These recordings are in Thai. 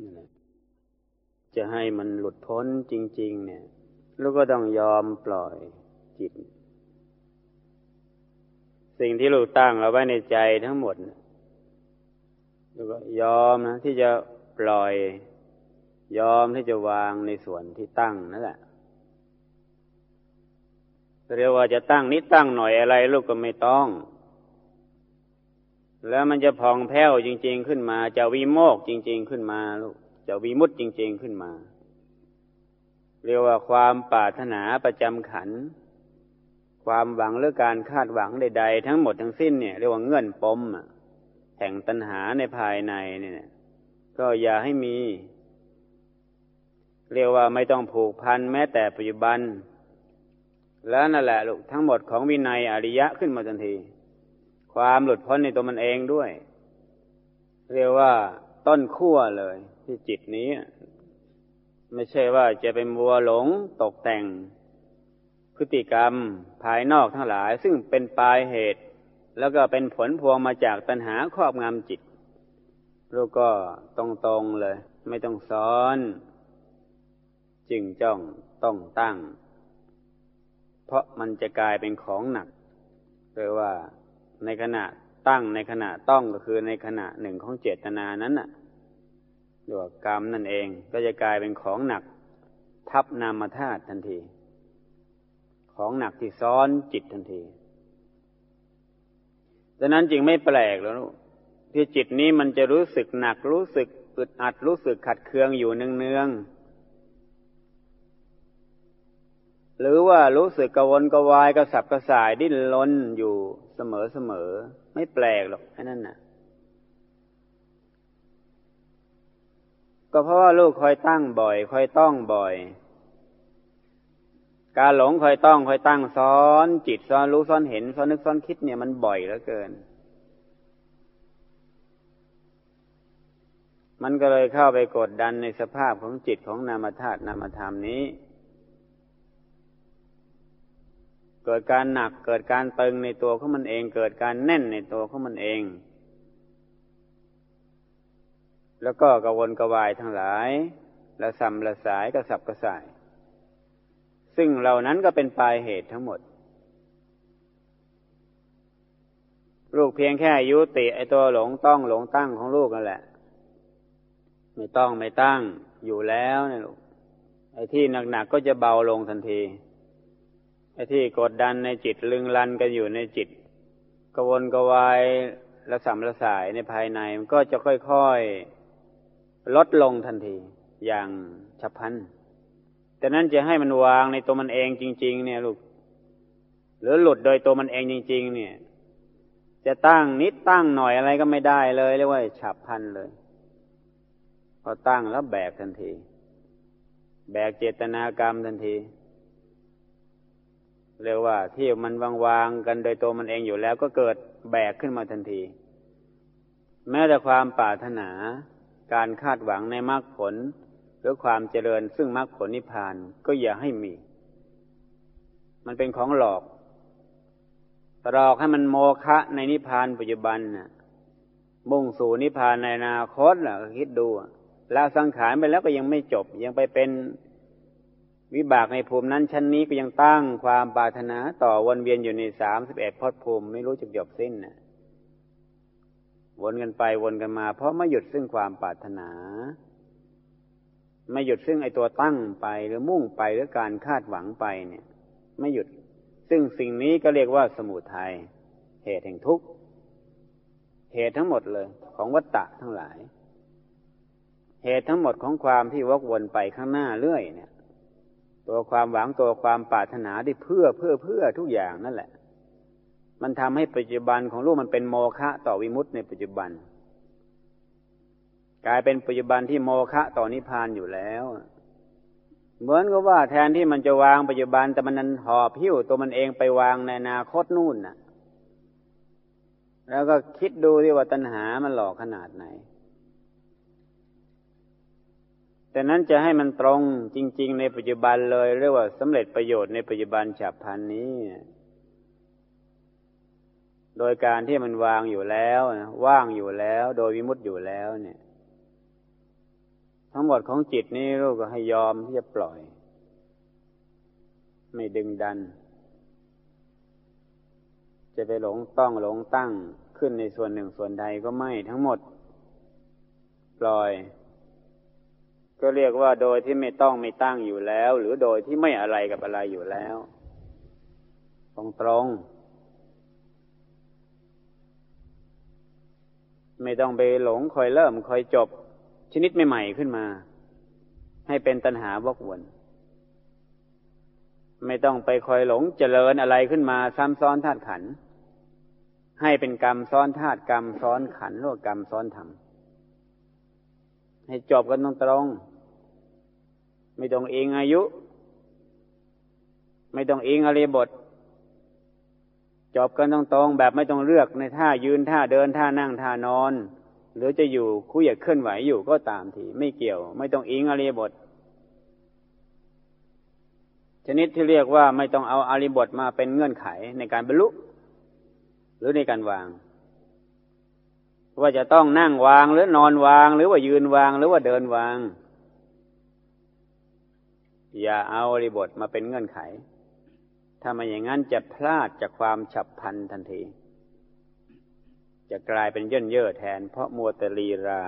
นั่แหละจะให้มันหลุดพ้นจริง ๆ เนี่ยแล้วก็ต้องยอมปล่อยจิต สิ่งที่เราตั้งเอาไว้ในใจทั้งหมดแล้วก็ยอมนะที่จะปล่อย ยอมที่จะวางในส่วนที่ตั้งนั่นแหละเรียกว่าจะตั้งนิดตั้งหน่อยอะไรลูกก็ไม่ต้อง แล้วมันจะพองแผ้วจริง ๆขึ้นมา จะวิโมกจริง ๆขึ้นมาลูกจะวิมุตจริง ๆขึ้นมา เรียกว่าความปรารถนาประจำขัน ความหวังหรือการคาดหวังใด ๆ ทั้งหมดทั้งสิ้นเนี่ยเรียกว่าเงื่อนปมแห่งตัณหาในภายในเนี่ย ก็อย่าให้มี เรียกว่าไม่ต้องผูกพันแม้แต่ปัจจุบัน แล้วนั่นแหละลูกทั้งหมดของวินัยอริยะขึ้นมาทันที ความหลุดพ้นในตัวมันเองด้วย เรียกว่าต้นขั้วเลย ที่จิตนี้ ไม่ใช่ว่าจะเป็นวัวหลงตกแต่ง พฤติกรรมภายนอกทั้งหลาย ซึ่งเป็นปลายเหตุ แล้วก็เป็นผลพวงมาจากตัณหาครอบงำจิตเราก็ตรงๆเลย ไม่ต้องซ้อนจึงจ้องต้องตั้ง เพราะมันจะกลายเป็นของหนักแปลว่า ในขณะตั้งในขณะต้องก็คือในขณะหนึ่งของเจตนานั้นน่ะหรือว่ากรรมนั่นเองก็จะกลายเป็นของหนักทับนามธาตุทันที ของหนักที่ซ้อนจิตทันทีดังนั้นจึงไม่แปลกแล้วที่จิตนี้มันจะรู้สึกหนักรู้สึกอึดอัดรู้สึกขัดเคืองอยู่เนืองๆหรือว่ารู้สึกกระวนกระวายกระสับกระส่ายดิ้นรนอยู่เสมอเสมอ ไม่แปลกหรอกแค่นั้นน่ะ ก็เพราะว่าลูกคอยตั้งบ่อย คอยต้องบ่อย การหลงคอยต้องคอยตั้งซ้อนจิตซ้อนรู้ซ้อนเห็นซ้อนนึกซ้อนคิดเนี่ยมันบ่อยเหลือเกิน มันก็เลยเข้าไปกดดันในสภาพของจิตของนามธาตุนามธรรมนี้ กิดการหนักเกิดการตึงในตัวของมันเอง เกิดการแน่นในตัวของมันเอง แล้วก็กระวนกระวายทั้งหลายละสัมละสายกระสับกระส่าย ซึ่งเหล่านั้นก็เป็นปลายเหตุทั้งหมด ลูกเพียงแค่ยุติไอตัวหลงต้องหลงตั้งของลูกนั่นแหละ ไม่ต้องไม่ตั้งอยู่แล้วเนี่ยลูกไอ้ที่หนักๆก็จะเบาลงทันที ที่กดดันในจิตลึงลันกันอยู่ในจิตกวนกวายละสัมละสายในภายในมันก็จะค่อยๆลดลงทันทีอย่างฉับพลันแต่นั้นจะให้มันวางในตัวมันเองจริง ๆ เนี่ยลูกหรือหลุดโดยตัวมันเองจริง ๆ เนี่ย จะตั้งนิดตั้งหน่อยอะไรก็ไม่ได้เลยเรียกว่าฉับพลันเลย พอตั้งแล้วแบกทันที แบกเจตนากรรมทันที เรียกว่าที่มันวางๆกันโดยตัวมันเองอยู่แล้วก็เกิดแบกขึ้นมาทันที แม้แต่ความปรารถนา การคาดหวังในมรรคผลหรือความเจริญซึ่งมรรคผลนิพพานก็อย่าให้มี มันเป็นของหลอกหลอกให้มันโมฆะในนิพพานปัจจุบันน่ะ มุ่งสู่นิพพานในอนาคตล่ะคิดดูละสังขารไปแล้วก็ยังไม่จบยังไปเป็น วิบากในภูมินั้นชั้นนี้ก็ยังตั้งความปรารถนาต่อวนเวียนอยู่ในสามสิบเอ็ดพอดภูมิไม่รู้จะจบสิ้นน่ะวนกันไปวนกันมา เพราะไม่หยุดซึ่งความปรารถนา ไม่หยุดซึ่งไอตัวตั้งไปหรือมุ่งไปหรือการคาดหวังไปเนี่ย ไม่หยุด ซึ่งสิ่งนี้ก็เรียกว่าสมุทยัยเหตุแห่งทุกข์เหตุทั้งหมดเลย ของวัตตะทั้งหลาย เหตุทั้งหมดของความที่วกวนไปข้างหน้าเรื่อยเนี่ย ตัวความหวังตัวความปรารถนาที่เพื่อเพื่อเพื่อทุกอย่างนั่นแหละ มันทำให้ปัจจุบันของลูกมันเป็นโมฆะต่อวิมุตในปัจจุบัน กลายเป็นปัจจุบันที่โมฆะต่อนิพพานอยู่แล้ว เหมือนกับว่าแทนที่มันจะวางปัจจุบันแต่มันนั้นหอบหิ้วตัวมันเองไปวางในอนาคตนู่นน่ะ แล้วก็คิดดูที่ว่าตัณหามันหลอกขนาดไหน แต่นั้นจะให้มันตรงจริง ๆ ในปัจจุบันเลยเรียกว่าสำเร็จประโยชน์ในปัจจุบันฉับพลันนี้ โดยการที่มันวางอยู่แล้วว่างอยู่แล้ว โดยวิมุตต์อยู่แล้วเนี่ย ทั้งหมดของจิตนี้ลูกก็ให้ยอมที่จะปล่อย ไม่ดึงดัน จะไปหลงต้องหลงตั้งขึ้นในส่วนหนึ่งส่วนใดก็ไม่ทั้งหมด ปล่อย ก็เรียกว่าโดยที่ไม่ต้องไม่ตั้งอยู่แล้ว หรือโดยที่ไม่อะไรกับอะไรอยู่แล้วตรงตรงไม่ต้องไปหลงคอยเริ่มคอยจบ ชนิดใหม่ๆขึ้นมา ให้เป็นตัณหาวกวนไม่ต้องไปคอยหลงเจริญอะไรขึ้นมา ซ้ำซ้อนธาตุขัน ให้เป็นกรรมซ้อนธาตุกรรมซ้อนขันหรือกรรมซ้อนธรรมให้จบกันตรงตรง ไม่ต้องเองอายุ ไม่ต้องเองอริบท จบกันตรงๆแบบไม่ต้องเลือกในท่ายืนท่าเดินท่านั่งท่านอน หรือจะอยู่คุยเคลื่อนไหวอยู่ก็ตามทีไม่เกี่ยว ไม่ต้องอิงอริบท ชนิดที่เรียกว่าไม่ต้องเอาอาริบทมาเป็นเงื่อนไขในการบรรลุ หรือในการวางว่าจะต้องนั่งวางหรือนอนวาง หรือว่ายืนวางหรือว่าเดินวาง อย่าเอาอริบทมาเป็นเงื่อนไข ถ้ามาอย่างนั้นจะพลาดจากความฉับพันทันที จะกลายเป็นเย่นเย่อแทน เพราะมัวแต่ลีรา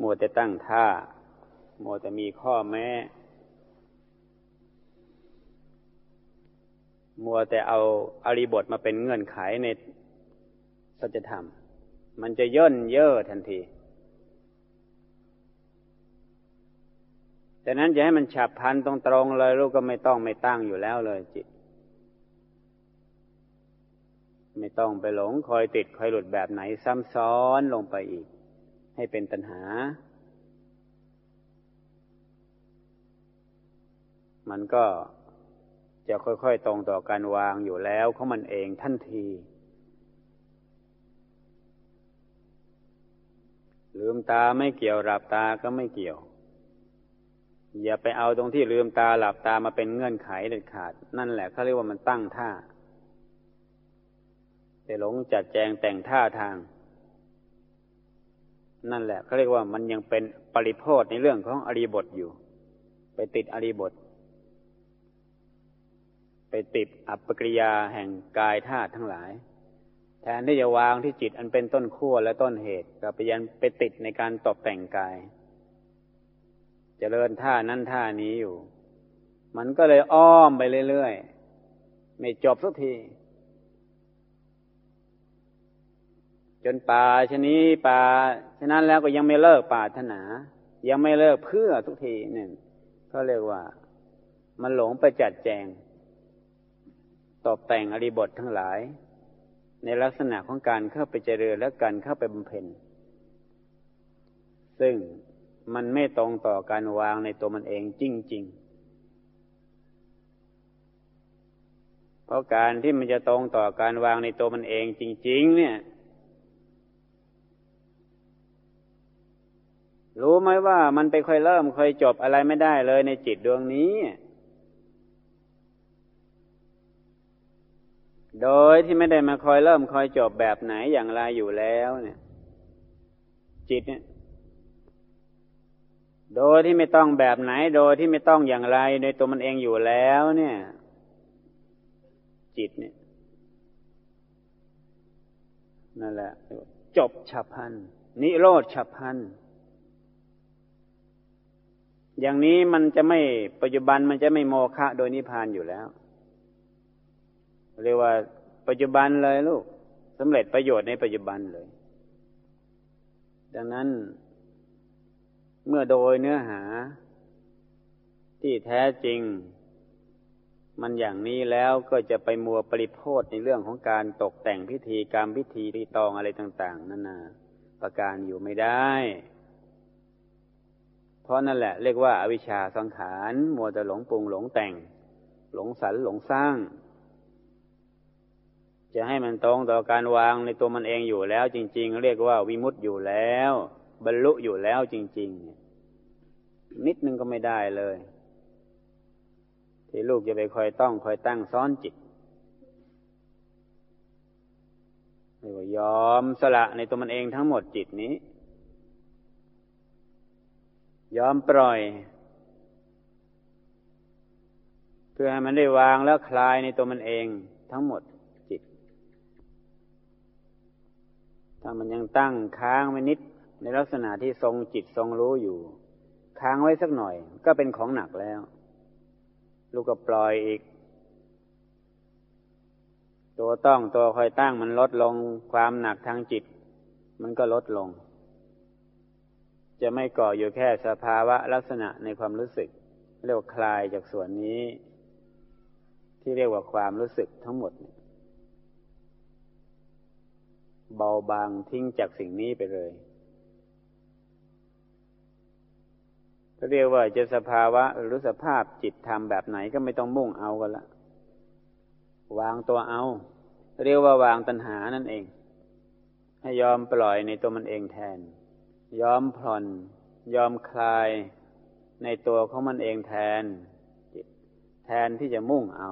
มัวแต่ตั้งท่า มัวแต่มีข้อแม้ มัวแต่เอาอริบทมาเป็นเงื่อนไขในสัจธรรม มันจะย่นเย่อทันที แต่นั้นจะให้มันฉับพันตรงๆเลยลูกก็ไม่ต้องไม่ตั้งอยู่แล้วเลยจิต ไม่ต้องไปหลงคอยติดคอยหลุดแบบไหนซ้ำซ้อนลงไปอีก ให้เป็นตัณหา มันก็จะค่อยๆตรงต่อการวางอยู่แล้วของมันเองทันทีลืมตาไม่เกี่ยวหลับตาก็ไม่เกี่ยว อย่าไปเอาตรงที่ลืมตาหลับตามาเป็นเงื่อนไขเด็ดขาด นั่นแหละเขาเรียกว่ามันตั้งท่าไปหลงจัดแจงแต่งท่าทาง นั่นแหละเขาเรียกว่ามันยังเป็นปริโพธในเรื่องของอริบทอยู่ ไปติดอริบท ไปติดอัปปกิริยาแห่งกายธาตุทั้งหลาย แทนที่จะวางที่จิตอันเป็นต้นขั้วและต้นเหตุก็ไปยันไปติดในการตกแต่งกาย เจริญท่านั้นท่านี้อยู่ มันก็เลยอ้อมไปเรื่อยๆ ไม่จบสักที จนป่าชนี้ป่าฉะนั้นแล้วก็ยังไม่เลิกป่าถนา ยังไม่เลิกเพื่อทุกทีหนึ่งเขาเรียกว่า มันหลงไปจัดแจง ตอบแต่งอริบททั้งหลาย ในลักษณะของการเข้าไปเจริญและการเข้าไปบำเพ็ญซึ่ง มันไม่ตรงต่อการวางในตัวมันเองจริง ๆ เพราะการที่มันจะตรงต่อการวางในตัวมันเองจริง ๆ เนี่ย รู้ไหมว่ามันไปค่อยเริ่มค่อยจบอะไรไม่ได้เลยในจิตดวงนี้ โดยที่ไม่ได้มาคอยเริ่มคอยจบแบบไหนอย่างไรอยู่แล้ว เนี่ย จิตเนี่ย โดยที่ไม่ต้องแบบไหน โดยที่ไม่ต้องอย่างไรในตัวมันเองอยู่แล้ว เนี่ย จิตเนี่ยนั่นแหละ จบฉับพันนิโรธฉับพันอย่างนี้มันจะไม่ปัจจุบันมันจะไม่โมฆะโดยนิพพานอยู่แล้ว เรียกว่าปัจจุบันเลยลูกสำเร็จประโยชน์ในปัจจุบันเลย ดังนั้น เมื่อโดยเนื้อหา ที่แท้จริง มันอย่างนี้แล้วก็จะไปมัวปริโพธในเรื่องของการตกแต่งพิธีกรรมพิธีรีตองอะไรต่าง ๆ นั่นนะประการอยู่ไม่ได้ เพราะนั่นแหละ เรียกว่าอาวิชชาสังขารมัวแต่หลงปรุงหลงแต่ง หลงสรรหลงสร้าง จะให้มันตรงต่อการวางในตัวมันเองอยู่แล้ว จริง ๆ เรียกว่าวิมุตต์อยู่แล้ว บรรลุอยู่แล้วจริงๆ นิดนึงก็ไม่ได้เลย ที่ลูกจะไปคอยต้องคอยตั้งซ้อนจิตเรียกว่ายอมสละในตัวมันเองทั้งหมดจิตนี้ ยอมปล่อย เพื่อให้มันได้วางแล้วคลายในตัวมันเองทั้งหมดจิต ถ้ามันยังตั้งค้างไว้นิด ในลักษณะที่ทรงจิตทรงรู้อยู่ ค้างไว้สักหน่อย ก็เป็นของหนักแล้ว ลูกก็ปล่อยอีก ตัวต้องตัวคอยตั้งมันลดลงความหนักทางจิต มันก็ลดลง จะไม่ก่ออยู่แค่สภาวะลักษณะในความรู้สึก เรียกว่าคลายจากส่วนนี้ ที่เรียกว่าความรู้สึกทั้งหมดเบาบางทิ้งจากสิ่งนี้ไปเลย เรียกว่าจะสภาวะหรือสภาพจิตทำแบบไหนก็ไม่ต้องมุ่งเอากันละ วางตัวเอา เรียกว่าวางตัณหานั่นเอง ให้ยอมปล่อยในตัวมันเองแทน ยอมผ่อน ยอมคลายในตัวของมันเองแทน แทนที่จะมุ่งเอา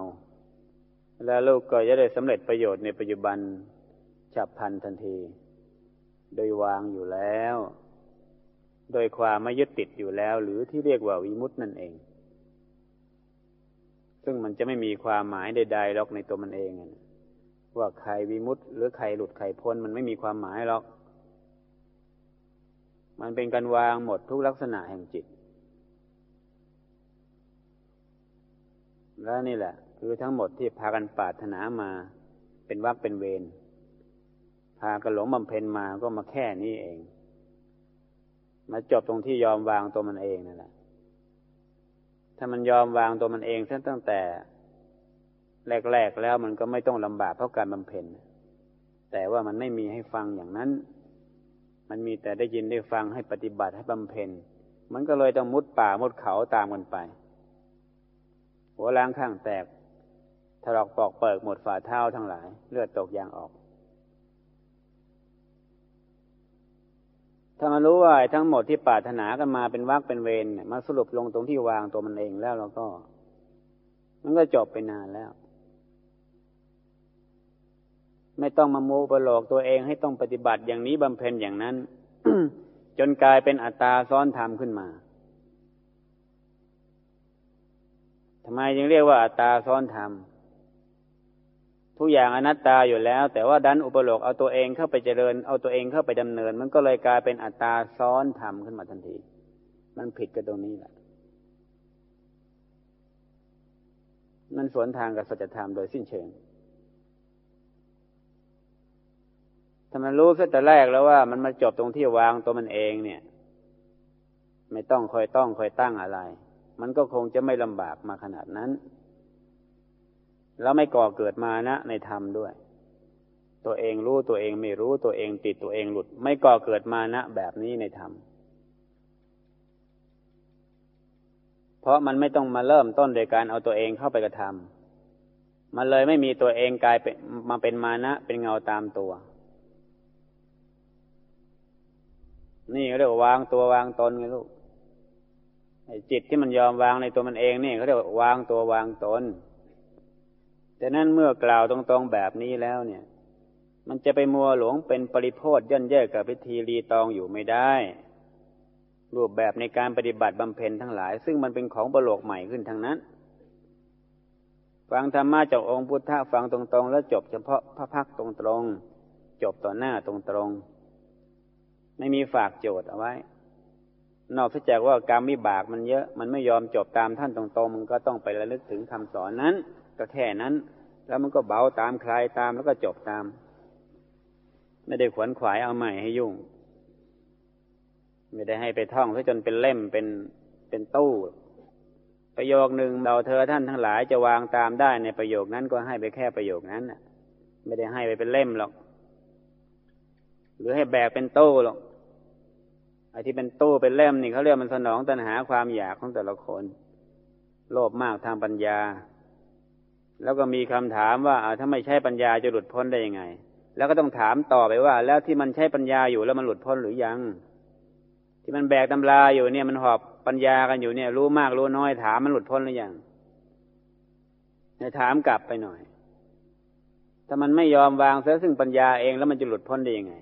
แล้วลูกก็จะได้สำเร็จประโยชน์ในปัจจุบันฉับพลันทันที โดยวางอยู่แล้ว โดยความไม่ยึดติดอยู่แล้ว หรือที่เรียกว่าวิมุตต์นั่นเอง ซึ่งมันจะไม่มีความหมายใดๆหรอกในตัวมันเองว่าใครวิมุตต์หรือใครหลุดใครพ้นมันไม่มีความหมายหรอก มันเป็นการวางหมดทุกลักษณะแห่งจิต และนี่แหละ คือทั้งหมดที่พากันปาถนามา เป็นวักเป็นเวรพากันหลงบำเพ็ญมาก็มาแค่นี้เอง มาจบตรงที่ยอมวางตัวมันเองนั่นแหละถ้ามันยอมวางตัวมันเองตั้งแต่แรกๆแล้วมันก็ไม่ต้องลำบากเพราะการบำเพ็ญแต่ว่ามันไม่มีให้ฟังอย่างนั้น มันมีแต่ได้ยินได้ฟังให้ปฏิบัติให้บำเพ็ญ มันก็เลยต้องมุดป่ามุดเขาตามกันไป หัวล้างข้างแตกถลอกปอกเปิกหมดฝ่าเท้าทั้งหลาย เลือดตกยางออก ถ้ามารู้ว่าทั้งหมดที่ปรารถนากันมาเป็นวักเป็นเวรมาสรุปลงตรงที่วางตัวมันเองแล้วเราก็ มันก็จบไปนานแล้ว ไม่ต้องมาโมประหลอกตัวเองให้ต้องปฏิบัติอย่างนี้บำเพ็ญอย่างนั้น จนกลายเป็นอัตตาซ้อนธรรมขึ้นมาทำไมจึงเรียกว่าอัตตาซ้อนธรรม ทุกอย่างอนัตตาอยู่แล้ว แต่ว่าดันอุปโลกเอาตัวเองเข้าไปเจริญ เอาตัวเองเข้าไปดำเนิน มันก็เลยกลายเป็นอัตตาซ้อนธรรมขึ้นมาทันที มันผิดกันตรงนี้แหละมันสวนทางกับสัจธรรมโดยสิ้นเชิงถ้ามันรู้ซะแต่แรกแล้วว่ามันมาจบตรงที่วางตัวมันเองเนี่ย ไม่ต้องคอยต้องคอยตั้งอะไร มันก็คงจะไม่ลำบากมาขนาดนั้น แล้วไม่ก่อเกิดมานะในธรรมด้วย ตัวเองรู้ตัวเองไม่รู้ตัวเองติดตัวเองหลุด ไม่ก่อเกิดมานะแบบนี้ในธรรมเพราะมันไม่ต้องมาเริ่มต้นโดยการเอาตัวเองเข้าไปกระทำมันเลยไม่มีตัวเองกลายเป็นมาเป็นมานะเป็นเงาตามตัว นี่เขาเรียกว่าวางตัววางตนไงลูกจิตที่มันยอมวางในตัวมันเองนี่เขาเรียกว่าวางตัววางตน แต่นั้นเมื่อกล่าวตรงๆแบบนี้แล้วเนี่ย มันจะไปมัวหลงเป็นปริโพธย่นแย่กับพิธีรีตองอยู่ไม่ได้ รูปแบบในการปฏิบัติบำเพ็ญทั้งหลาย ซึ่งมันเป็นของประโลกใหม่ขึ้นทั้งนั้น ฟังธรรมะจากองค์พุทธะฟังตรงๆ แล้วจบเฉพาะพระพักตรงๆ จบต่อหน้าตรงๆ ไม่มีฝากโจทย์เอาไว้ นอกจากว่ากรรมวิบากมันเยอะ มันไม่ยอมจบตามท่านตรงๆ มันก็ต้องไประลึกถึงคำสอนนั้น ก็แค่นั้น แล้วมันก็เบาตามคลายตามแล้วก็จบตาม ไม่ได้ขวนขวายเอาใหม่ให้ยุ่ง ไม่ได้ให้ไปท่องซะจนเป็นเล่มเป็นเป็นตู้ประโยคหนึ่งเราเธอท่านทั้งหลายจะวางตามได้ในประโยคนั้นก็ให้ไปแค่ประโยคนั้นน่ะไม่ได้ให้ไปเป็นเล่มหรอก หรือให้แบกเป็นตู้หรอกไอ้ที่เป็นตู้เป็นเล่มนี่เขาเรียกมันสนองตัณหาความอยากของแต่ละคน โลภมากทางปัญญา แล้วก็มีคำถามว่าถ้าไม่ใช่ปัญญาจะหลุดพ้นได้ยังไง แล้วก็ต้องถามต่อไปว่า แล้วที่มันใช้ปัญญาอยู่แล้วมันหลุดพ้นหรือยัง ที่มันแบกตำราอยู่เนี่ยมันหอบปัญญากันอยู่เนี่ย รู้มากรู้น้อยถามมันหลุดพ้นหรือยังเนี่ยถามกลับไปหน่อย ถ้ามันไม่ยอมวางเสียซึ่งปัญญาเองแล้วมันจะหลุดพ้นได้ยังไง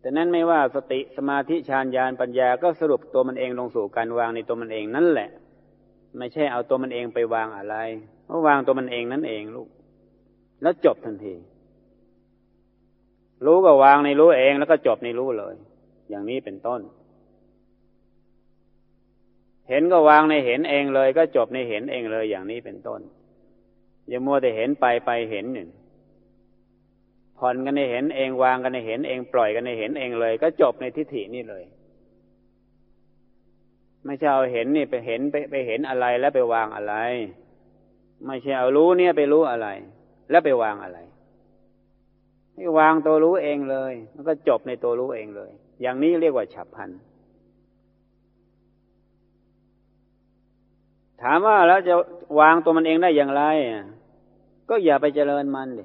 แต่นั้นไม่ว่าสติสมาธิฌานญาณปัญญาก็สรุปตัวมันเองลงสู่การวางในตัวมันเองนั่นแหละ ไม่ใช่เอาตัวมันเองไปวางอะไร เพราะวางตัวมันเองนั่นเองลูก แล้วจบทันที รู้ก็วางในรู้เองแล้วก็จบในรู้เลย อย่างนี้เป็นต้น เห็นก็วางในเห็นเองเลย ก็จบในเห็นเองเลย อย่างนี้เป็นต้น อย่ามัวแต่เห็นไปไปเห็นหนึ่งผ่อนกันในเห็นเองวางกันในเห็นเองปล่อยกันในเห็นเองเลย ก็จบในทิฏฐินี่เลย ไม่ใช่เอาเห็นนี่ไปเห็นไปไปเห็นอะไรแล้วไปวางอะไร ไม่ใช่เอารู้เนี่ยไปรู้อะไร แล้วไปวางอะไรให้วางตัวรู้เองเลย มันก็จบในตัวรู้เองเลย อย่างนี้เรียกว่าฉับพันถามว่าแล้วจะวางตัวมันเองได้อย่างไรก็อย่าไปเจริญมันดิ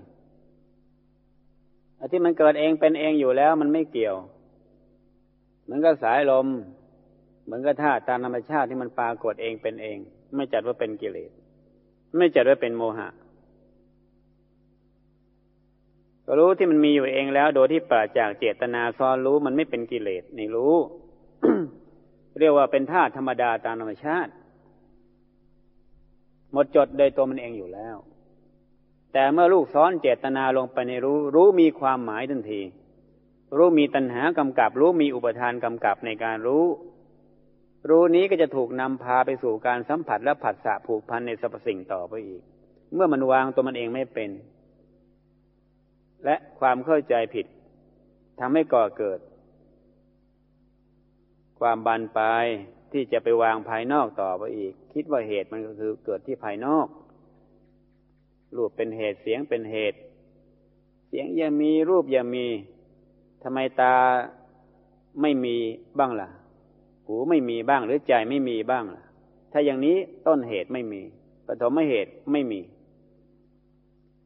ที่มันเกิดเองเป็นเองอยู่แล้ว มันไม่เกี่ยวเหมือนกับสายลม เหมือนกับธาตุตามธรรมชาติที่มันปรากฏเองเป็นเอง ไม่จัดว่าเป็นกิเลส ไม่จัดว่าเป็นโมหะก็รู้ที่มันมีอยู่เองแล้ว โดยที่ปราจากเจตนาซ้อนรู้มันไม่เป็นกิเลสนี่รู้ เรียกว่าเป็นธาตุธรรมดาตามธรรมชาติ หมดจดโดยตัวมันเองอยู่แล้ว แต่เมื่อลูกซ้อนเจตนาลงไปในรู้ รู้มีความหมายทันที รู้มีตัณหากำกับ รู้มีอุปทานกำกับในการรู้ รู้นี้ก็จะถูกนำพาไปสู่การสัมผัสและผัสสะผูกพันในสรรพสิ่งต่อไปอีก เมื่อมันวางตัวมันเองไม่เป็น และความเข้าใจผิดทำให้ก่อเกิด ความบานปลายที่จะไปวางภายนอกต่อไปอีก คิดว่าเหตุมันก็คือเกิดที่ภายนอกรูปเป็นเหตุเสียงเป็นเหตุ เสียงยังมีรูปยังมีทำไมตาไม่มีบ้างล่ะ หูไม่มีบ้างหรือใจไม่มีบ้างล่ะถ้าอย่างนี้ต้นเหตุไม่มี ปฐมเหตุไม่มี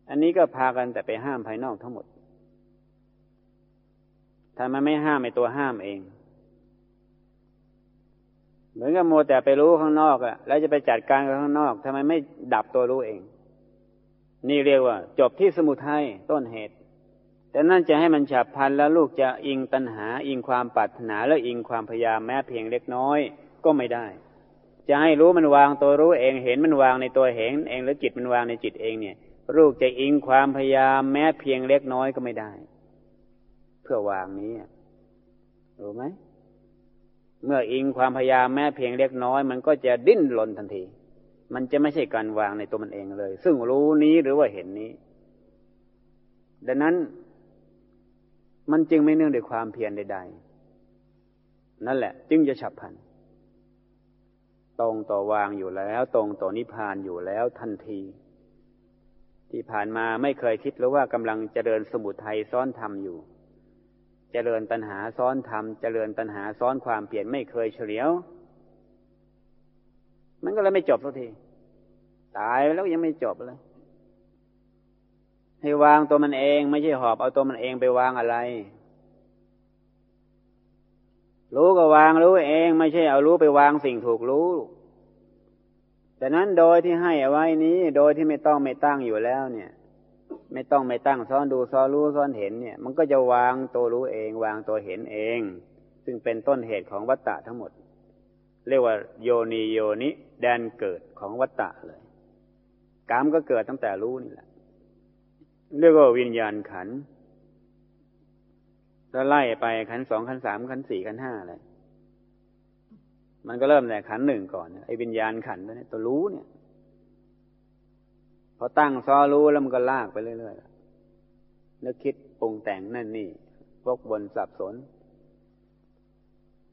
อันนี้ก็พากันแต่ไปห้ามภายนอกทั้งหมดทำไมไม่ห้ามไอตัวห้ามเอง เหมือนกับโมแต่ไปรู้ข้างนอกอะแล้วจะไปจัดการกับข้างนอกทำไมไม่ดับตัวรู้เอง นี่เรียกว่า จบที่สมุทัยต้นเหตุ แต่นั่นจะให้มันฉับพลันแล้วลูกจะอิงตัณหา อิงความปรารถนาแล้วอิงความพยายามแม้เพียงเล็กน้อยก็ไม่ได้ จะให้รู้มันวางตัวรู้เองเห็นมันวางในตัวเห็นเองแล้วจิตมันวางในจิตเองเนี่ย ลูกจะอิงความพยายามแม้เพียงเล็กน้อยก็ไม่ได้ เพื่อวางนี้รู้ไหมเมื่ออิงความพยายามแม้เพียงเล็กน้อย มันก็จะดิ้นรนทันที มันจะไม่ใช่การวางในตัวมันเองเลย ซึ่งรู้นี้หรือว่าเห็นนี้ ดังนั้น มันจึงไม่เนื่องด้วยความเพียรใด ๆ นั่นแหละ จึงจะฉับพลัน ตรงต่อวางอยู่แล้ว ตรงต่อนิพพานอยู่แล้วทันที ที่ผ่านมาไม่เคยคิดหรือว่ากำลังเจริญสมุทัยซ้อนธรรมอยู่ เจริญตัณหาซ้อนธรรม เจริญตัณหาซ้อนความเปลี่ยนไม่เคยเฉลียว มันก็เลยไม่จบสักที ตายแล้วยังไม่จบเลย ให้วางตัวมันเอง ไม่ใช่หอบเอาตัวมันเองไปวางอะไร รู้ก็วางรู้เอง ไม่ใช่เอารู้ไปวางสิ่งถูกรู้แต่นั้นโดยที่ให้เอาไว้นี้ โดยที่ไม่ต้องไม่ตั้งอยู่แล้วเนี่ย ไม่ต้องไม่ตั้งซ้อนดูซ้อนรู้ซ้อนเห็นเนี่ย มันก็จะวางตัวรู้เอง วางตัวเห็นเอง ซึ่งเป็นต้นเหตุของวัตตะทั้งหมด เรียกว่าโยนีโยนิแดนเกิดของวัตตะเลยกรรมก็เกิดตั้งแต่รู้นี่แหละ เรียกว่าวิญญาณขันแล้วไล่ไปขันสองขันสามขันสี่ขันห้าอะไรมันก็เริ่มแต่ขันหนึ่งก่อนไอ้วิญญาณขันตัวนี้ตัวรู้เนี่ย พอตั้งซ้อรู้แล้วมันก็ลากไปเรื่อยๆนึกคิดปรุงแต่งนั่นนี่วกวนสับสน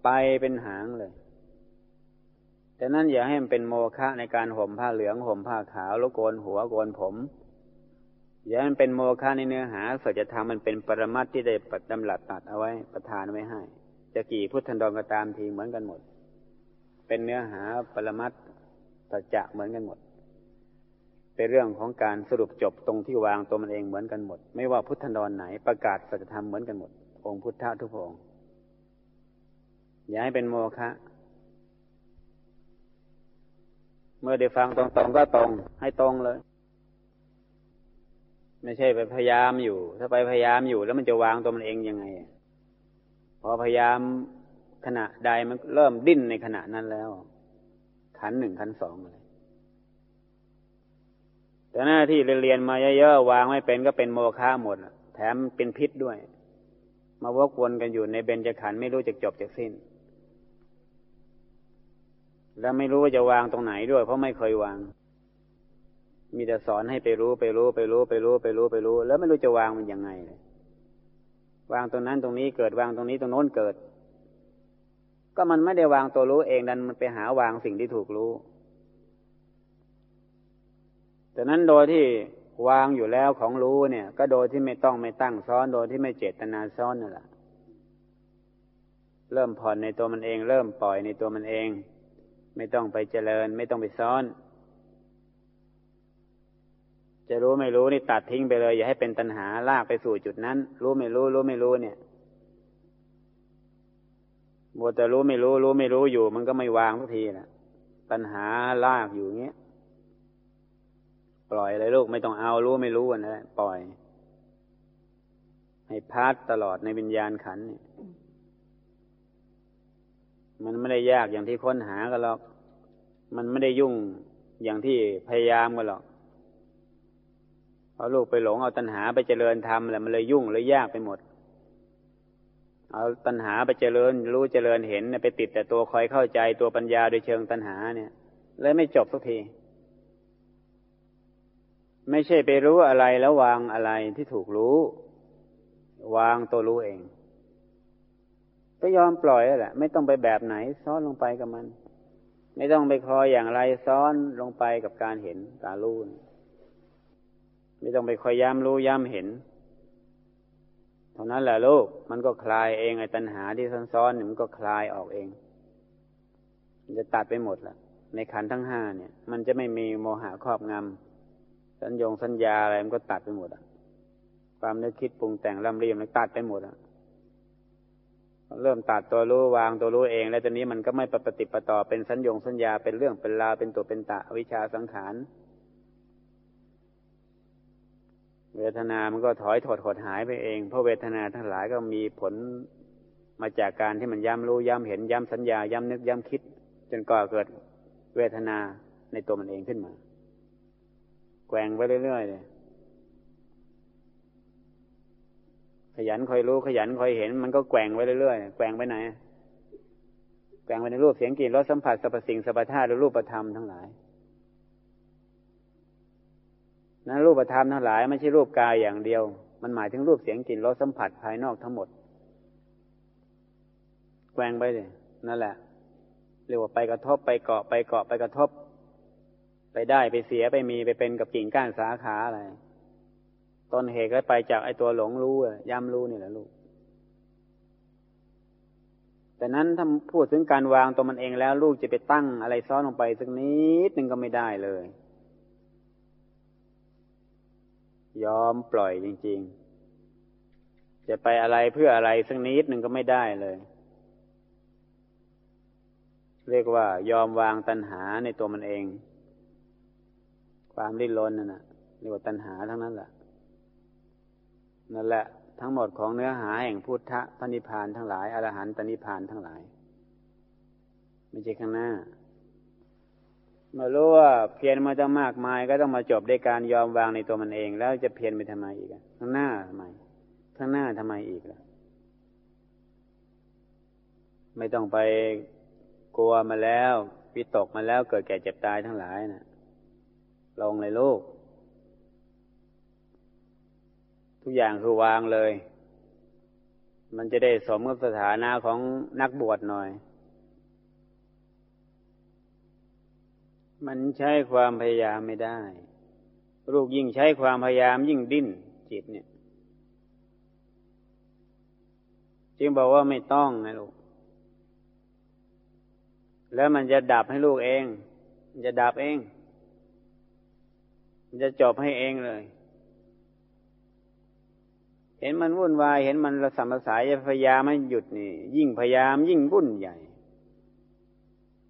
ไปเป็นหางเลย แต่นั้นอย่าให้มันเป็นโมฆะในการห่มผ้าเหลืองห่มผ้าขาวแล้วโกนหัวโกนผม อย่าให้มันเป็นโมฆะในเนื้อหาสัจธรรมมันเป็นปรมัตที่ได้ปัดำหลัดตัดเอาไว้ประทานไว้ให้ จะกี่พุทธันดรก็ตามทีเหมือนกันหมด เป็นเนื้อหาปรมัตสัจจะเหมือนกันหมด เป็นเรื่องของการสรุปจบตรงที่วางตัวมันเองเหมือนกันหมด ไม่ว่าพุทธันดรไหนประกาศสัจธรรมเหมือนกันหมด องค์พุทธะทุกองค์อย่าให้เป็นโมฆะเมื่อได้ฟังตรงๆก็ตรงให้ตรงเลย ไม่ใช่ไปพยายามอยู่ ถ้าไปพยายามอยู่ แล้วมันจะวางตัวมันเองยังไงพอพยายามขณะใดมันเริ่มดิ้นในขณะนั้นแล้ว ขันหนึ่งขันสองเลยแต่หน้าที่เรียนมาเยอะๆวางไม่เป็นก็เป็นโมฆะหมดแถมเป็นพิษด้วย มาวกวนกันอยู่ในเบญจขันธ์ไม่รู้จะจบจากสิ้น แล้วไม่รู้ว่าจะวางตรงไหนด้วย เพราะไม่เคยวาง มีแต่สอนให้ไปรู้ไปรู้ไปรู้ไปรู้ไปรู้ไปรู้ แล้วไม่รู้จะวางมันยังไงเลยวางตรงนั้นตรงนี้เกิดวางตรงนี้ตรงโน้นเกิด ก็มันไม่ได้วางตัวรู้เองดันมันไปหาวางสิ่งที่ถูกรู้แต่นั้นโดยที่วางอยู่แล้วของรู้เนี่ย ก็โดยที่ไม่ต้องไม่ตั้งซ้อนโดยที่ไม่เจตนาซ้อนนั่นแหละเริ่มผ่อนในตัวมันเอง เริ่มปล่อยในตัวมันเอง ไม่ต้องไปเจริญ ไม่ต้องไปซ้อน จะรู้ไม่รู้นี่ตัดทิ้งไปเลย อย่าให้เป็นตัณหาลากไปสู่จุดนั้น รู้ไม่รู้ รู้ไม่รู้เนี่ยมัวแต่รู้ไม่รู้ รู้ไม่รู้อยู่ มันก็ไม่วางทุกทีนะตัณหาลากอยู่เงี้ยปล่อยเลยลูกไม่ต้องเอารู้ไม่รู้นะปล่อย ให้พัดตลอดในวิญญาณขันเนี่ยมันไม่ได้ยากอย่างที่ค้นหากันหรอก มันไม่ได้ยุ่งอย่างที่พยายามกันหรอก เพราลูกไปหลงเอาตัณหาไปเจริญทำแหละมันเลยยุ่งเลยยากไปหมด เอาตัณหาไปเจริญรู้เจริญเห็นไปติดแต่ตัวคอยเข้าใจตัวปัญญาโดยเชิงตัณหาเนี่ยเลยไม่จบสักที ไม่ใช่ไปรู้อะไรแล้ววางอะไรที่ถูกรู้ วางตัวรู้เอง ก็ยอมปล่อยแหละ ไม่ต้องไปแบบไหน ซ้อนลงไปกับมัน ไม่ต้องไปคอยอย่างไรซ้อนลงไปกับการเห็นการรู้ ไม่ต้องไปคอยย้ำรู้ย้ำเห็น เท่านั้นแหละลูก มันก็คลายเองไอ้ตัณหาที่ซ้อนๆเนี่ยมันก็คลายออกเอง มันจะตัดไปหมดละในขันทั้งห้าเนี่ย มันจะไม่มีโมหะครอบงำสัญญงสัญญาอะไรมันก็ตัดไปหมดอะ ความนึกคิดปรุงแต่งลำเรียมมันตัดไปหมดอะเริ่มตัดตัวรู้วางตัวรู้เอง แล้วตอนนี้มันก็ไม่ปฏิปต่อเป็นสัญญงสัญญาเป็นเรื่องเป็นราวเป็นตัวเป็นตะวิชาสังขาร เวทนามันก็ถอยถอดหดหายไปเอง เพราะเวทนาทั้งหลายก็มีผลมาจากการที่มันย้ำรู้ย้ำเห็นย้ำสัญญา ย้ำนึกย้ำคิด จนก่อเกิดเวทนาในตัวมันเองขึ้นมา แกว่งไปเรื่อยๆเลยขยันคอยรู้ขยันคอยเห็น มันก็แกว่งไปเรื่อยๆแกว่งไปไหนแกว่งไปในรูปเสียงกลิ่นรสสัมผัสสรรพสิ่งสรรพธาตุรูปธรรมทั้งหลาย นั้นรูปธรรมทั้งหลายไม่ใช่รูปกายอย่างเดียว มันหมายถึงรูปเสียงกลิ่นรสสัมผัสภายนอกทั้งหมดแกว่งไปเลยนั่นแหละเรียกว่าไปกระทบไปเกาะไปเกาะไปกระทบ ไปได้ไปเสียไปมีไปเป็นกับกิ่งก้านสาขาอะไรต้นเหตุก็ไปจากไอ้ตัวหลงรู้ย่ำรู้นี่แหละลูกแต่นั้นถ้าพูดถึงการวางตัวมันเองแล้ว ลูกจะไปตั้งอะไรซ้อนลงไปสักนิดหนึ่งก็ไม่ได้เลย ยอมปล่อยจริง ๆ จะไปอะไรเพื่ออะไรสักนิดหนึ่งก็ไม่ได้เลย เรียกว่ายอมวางตัณหาในตัวมันเอง ความริ้นรนนั่นนะเรียกว่าตัณหาทั้งนั้นแหละนั่นแหละ ทั้งหมดของเนื้อหาแห่งพุทธพระนิพพานทั้งหลายอรหันตนิพพานทั้งหลาย ไม่ใช่ข้างหน้า มื่รู้ว่าเพียรมาจะมากมายก็ต้องมาจบด้วยการยอมวางในตัวมันเอง แล้วจะเพียรไปทำไมอีกข้างหน้าทำไมข้างหน้าทำไมอีกล่ะไม่ต้องไปกลัวมาแล้ววิตกมาแล้วเกิดแก่เจ็บตายทั้งหลายนะลงเลยลูก ทุกอย่างคือวางเลย มันจะได้สมกับสถานะของนักบวชหน่อย มันใช้ความพยายามไม่ได้ ลูกยิ่งใช้ความพยายามยิ่งดิ้นจิตเนี่ย จึงบอกว่าไม่ต้องนะลูก แล้วมันจะดับให้ลูกเอง มันจะดับเอง มันจะจบให้เองเลย เห็นมันวุ่นวาย เห็นมันระสำระสายพยายามไม่หยุดนี่ ยิ่งพยายามยิ่งวุ่นใหญ่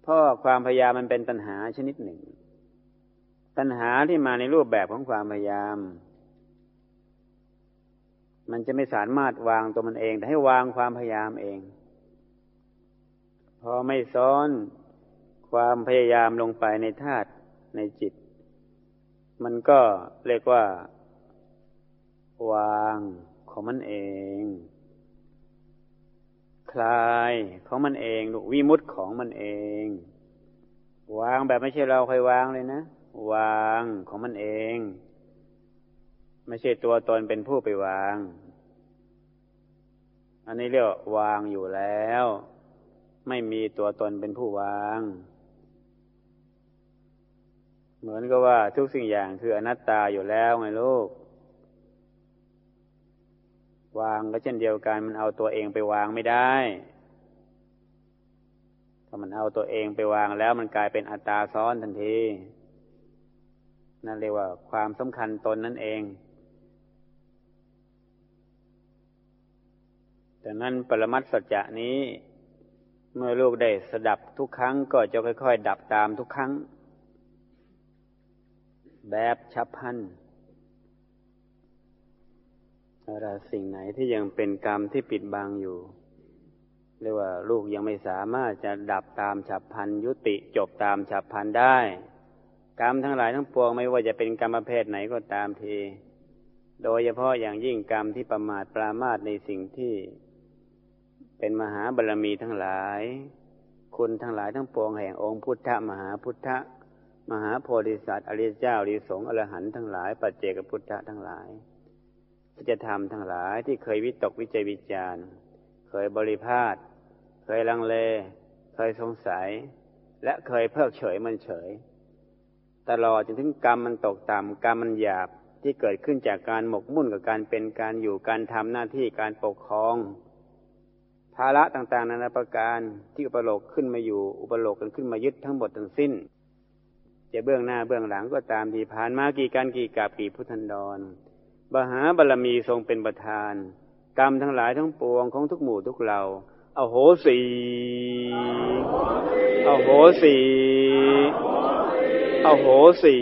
เพราะความพยายามมันเป็นตัณหาชนิดหนึ่ง ตัณหาที่มาในรูปแบบของความพยายาม มันจะไม่สามารถวางตัวมันเอง แต่ให้วางความพยายามเอง พอไม่ซ้อนความพยายามลงไปในธาตุในจิต มันก็เรียกว่า วางของมันเอง คลายของมันเองวิมุตของมันเอง วางแบบไม่ใช่เราคอยวางเลยนะ วางของมันเอง ไม่ใช่ตัวตนเป็นผู้ไปวาง อันนี้เรียกวางอยู่แล้ว ไม่มีตัวตนเป็นผู้วาง เหมือนกับว่าทุกสิ่งอย่างคืออนัตตาอยู่แล้วไงลูก วางก็เช่นเดียวกันมันเอาตัวเองไปวางไม่ได้ถ้ามันเอาตัวเองไปวางแล้วมันกลายเป็นอัตตาซ้อนทันทีนั่นเรียกว่าความสำคัญตนนั่นเองแต่นั้นปรมัตสัจจะนี้ เมื่อลูกได้สดับทุกครั้งก็จะค่อย ๆ ดับตามทุกครั้ง แบบฉับพลัน อะไรสิ่งไหนที่ยังเป็นกรรมที่ปิดบังอยู่ เรียกว่าลูกยังไม่สามารถจะดับตามฉับพันยุติจบตามฉับพันได้ กรรมทั้งหลายทั้งปวงไม่ว่าจะเป็นกรรมประเภทไหนก็ตามที โดยเฉพาะอย่างยิ่งกรรมที่ประมาทปรามาทในสิ่งที่ เป็นมหาบารรมีทั้งหลาย คุณทั้งหลายทั้งปวงแห่งองค์พุทธมหาพุทธมหาโพธิสัตว์อริยเจ้าอริสงฆ์อรหันต์ทั้งหลาย ปัจเจกพุทธะทั้งหลาย จธรรมทั้งหลายที่เคยวิตกวิจัยวิจารณ์ เคยบริพาทเคยลังเล เคยสงสัย และเคยเพิกเฉยมันเฉย ตลอดจนถึงกรรมมันตกต่ำกรรมมันหยาบที่เกิดขึ้นจากการหมกมุ่นกับการเป็นการอยู่การทำหน้าที่การปกครอง ภาระต่างๆ นานาประการที่อุปโลกขึ้นมาอยู่อุปโลกกันขึ้นมายึดทั้งหมดทั้งสิ้น จะเบื้องหน้าเบื้องหลังก็ตามที่ผ่านมากี่การกี่กับกี่พุทธันดร บหาบารมีทรงเป็นประธาน กรรมทั้งหลายทั้งปวงของทุกหมู่ทุกเหล่าเอาโหสีเอาโหสีเอาโหสี